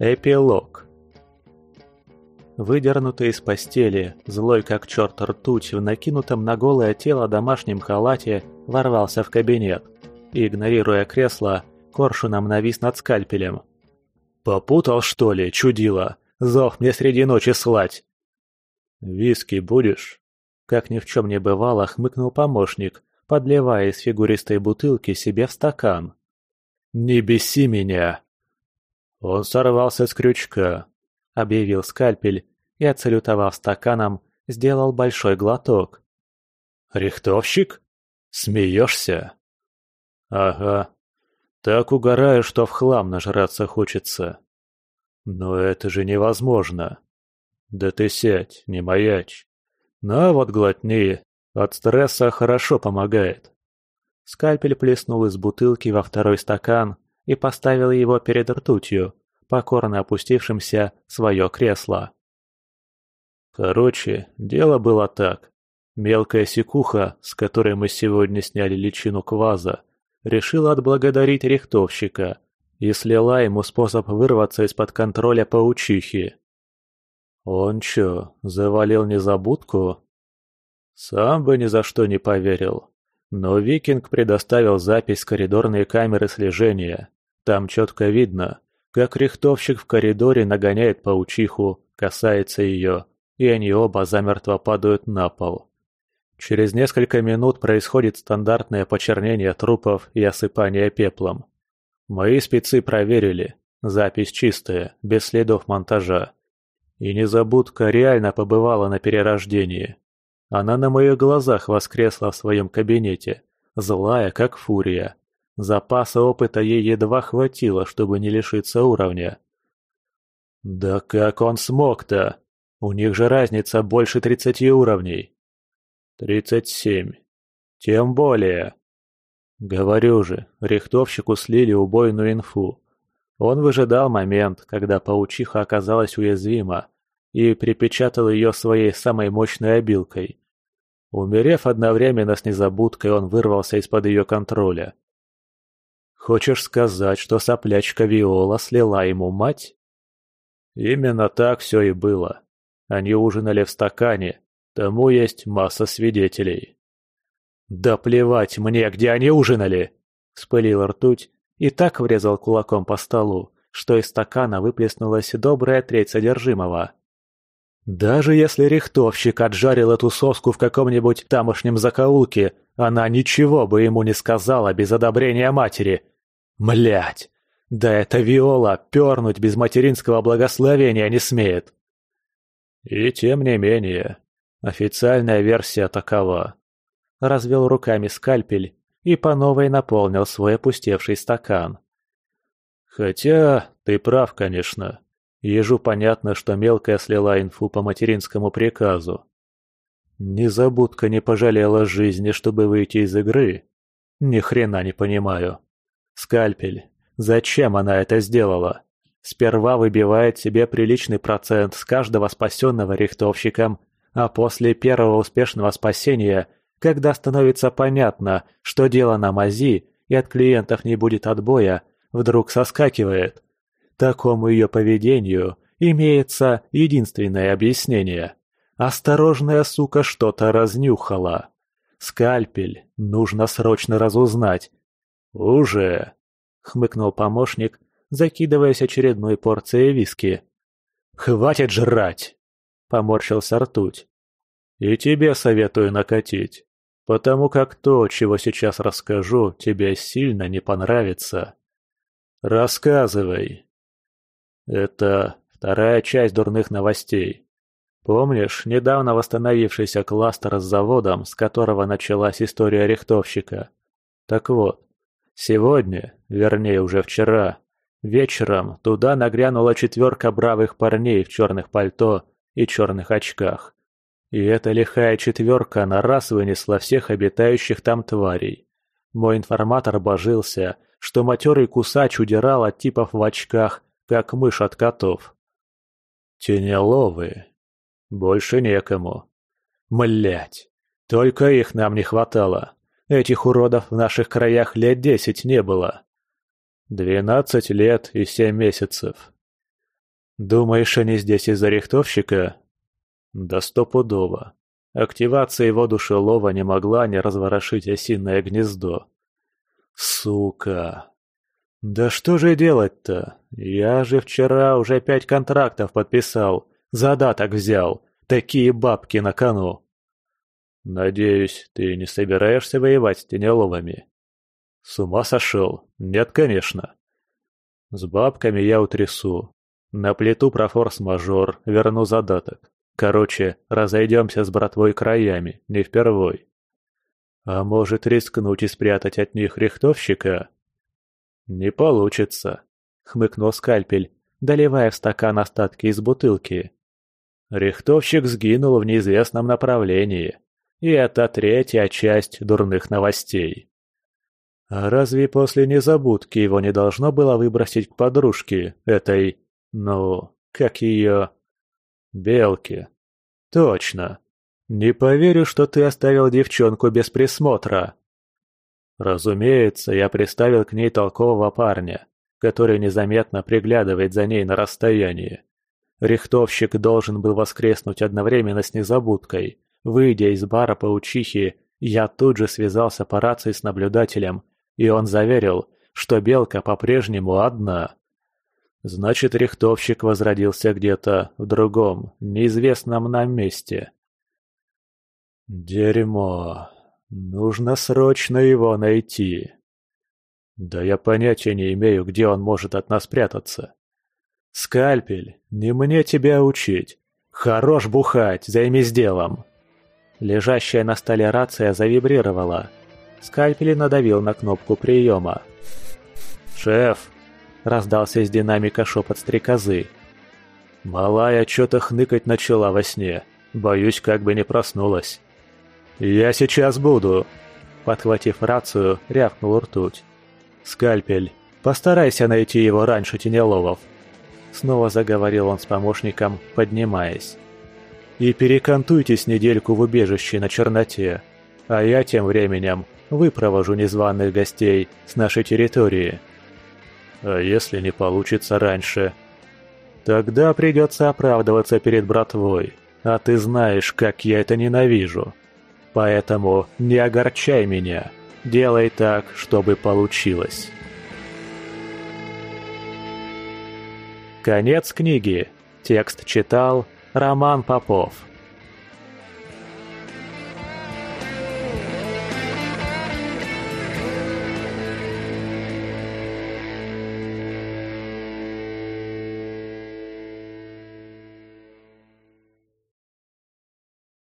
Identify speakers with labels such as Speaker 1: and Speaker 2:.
Speaker 1: Эпилог Выдернутый из постели, злой как черт ртуть, в накинутом на голое тело домашнем халате ворвался в кабинет и, игнорируя кресло, коршуном навис над скальпелем. «Попутал, что ли, чудило? Зов мне среди ночи слать!» «Виски будешь?» Как ни в чем не бывало, хмыкнул помощник, подливая из фигуристой бутылки себе в стакан. «Не беси меня!» «Он сорвался с крючка», — объявил скальпель и, отсалютовав стаканом, сделал большой глоток. «Рихтовщик? Смеешься?» «Ага. Так угораю, что в хлам нажраться хочется. Но это же невозможно. Да ты сядь, не маячь. На вот глотни, от стресса хорошо помогает». Скальпель плеснул из бутылки во второй стакан и поставил его перед ртутью, покорно опустившимся в свое кресло. Короче, дело было так. Мелкая секуха, с которой мы сегодня сняли личину кваза, решила отблагодарить рихтовщика и слила ему способ вырваться из-под контроля паучихи. Он чё, завалил незабудку? Сам бы ни за что не поверил. Но Викинг предоставил запись коридорной камеры слежения. Там четко видно, как рихтовщик в коридоре нагоняет паучиху, касается ее, и они оба замертво падают на пол. Через несколько минут происходит стандартное почернение трупов и осыпание пеплом. Мои спецы проверили, запись чистая, без следов монтажа. И незабудка реально побывала на перерождении. Она на моих глазах воскресла в своем кабинете, злая, как фурия. Запаса опыта ей едва хватило, чтобы не лишиться уровня. «Да как он смог-то? У них же разница больше тридцати уровней». «Тридцать семь. Тем более». Говорю же, рихтовщику слили убойную инфу. Он выжидал момент, когда паучиха оказалась уязвима, и припечатал ее своей самой мощной обилкой. Умерев одновременно с незабудкой, он вырвался из-под ее контроля. Хочешь сказать, что соплячка Виола слила ему мать? Именно так все и было. Они ужинали в стакане, тому есть масса свидетелей. «Да плевать мне, где они ужинали!» — вспылил ртуть и так врезал кулаком по столу, что из стакана выплеснулась добрая треть содержимого. Даже если рихтовщик отжарил эту соску в каком-нибудь тамошнем закоулке, она ничего бы ему не сказала без одобрения матери. Млять! Да эта Виола пернуть без материнского благословения не смеет. И тем не менее, официальная версия такова. Развел руками скальпель и по новой наполнил свой опустевший стакан. Хотя ты прав, конечно. Ежу понятно, что мелкая слила инфу по материнскому приказу. Незабудка не пожалела жизни, чтобы выйти из игры. Ни хрена не понимаю. Скальпель. Зачем она это сделала? Сперва выбивает себе приличный процент с каждого спасенного рихтовщиком, а после первого успешного спасения, когда становится понятно, что дело на мази и от клиентов не будет отбоя, вдруг соскакивает. Такому ее поведению имеется единственное объяснение. Осторожная сука что-то разнюхала. Скальпель нужно срочно разузнать. Уже, хмыкнул помощник, закидываясь очередной порцией виски. Хватит жрать, поморщился ртуть. И тебе советую накатить, потому как то, чего сейчас расскажу, тебе сильно не понравится. Рассказывай. Это вторая часть дурных новостей. Помнишь, недавно восстановившийся кластер с заводом, с которого началась история рихтовщика? Так вот, сегодня, вернее уже вчера, вечером туда нагрянула четверка бравых парней в черных пальто и черных очках. И эта лихая четверка на раз вынесла всех обитающих там тварей. Мой информатор божился, что матерый кусач удирал от типов в очках как мышь от котов. Тенеловые. Больше некому. Млять. Только их нам не хватало. Этих уродов в наших краях лет десять не было. Двенадцать лет и семь месяцев. «Думаешь, они здесь из-за рихтовщика?» «Да стопудово. Активация его душелова не могла не разворошить осиное гнездо. Сука! Да что же делать-то? Я же вчера уже пять контрактов подписал, задаток взял, такие бабки на кону. Надеюсь, ты не собираешься воевать с тенеловыми? С ума сошел? Нет, конечно. С бабками я утрясу. На плиту про форс-мажор, верну задаток. Короче, разойдемся с братвой краями, не впервой. А может рискнуть и спрятать от них рихтовщика? Не получится, хмыкнул скальпель, доливая в стакан остатки из бутылки. Рихтовщик сгинул в неизвестном направлении. И это третья часть дурных новостей. А разве после незабудки его не должно было выбросить к подружке, этой, ну, как ее... Белки. Точно. «Не поверю, что ты оставил девчонку без присмотра». Разумеется, я приставил к ней толкового парня, который незаметно приглядывает за ней на расстоянии. Рихтовщик должен был воскреснуть одновременно с незабудкой. Выйдя из бара паучихи, я тут же связался по рации с наблюдателем, и он заверил, что белка по-прежнему одна. Значит, рихтовщик возродился где-то в другом, неизвестном нам месте. Дерьмо. Нужно срочно его найти. Да я понятия не имею, где он может от нас прятаться. Скальпель, не мне тебя учить. Хорош бухать, займись делом. Лежащая на столе рация завибрировала. Скальпель надавил на кнопку приема. «Шеф!» – раздался из динамика шепот стрекозы. «Малая что-то хныкать начала во сне. Боюсь, как бы не проснулась». «Я сейчас буду!» Подхватив рацию, рявкнул ртуть. «Скальпель, постарайся найти его раньше Тенеловов!» Снова заговорил он с помощником, поднимаясь. «И перекантуйтесь недельку в убежище на черноте, а я тем временем выпровожу незваных гостей с нашей территории». «А если не получится раньше?» «Тогда придется оправдываться перед братвой, а ты знаешь, как я это ненавижу!» Поэтому не огорчай меня. Делай так, чтобы получилось. Конец книги. Текст читал Роман Попов.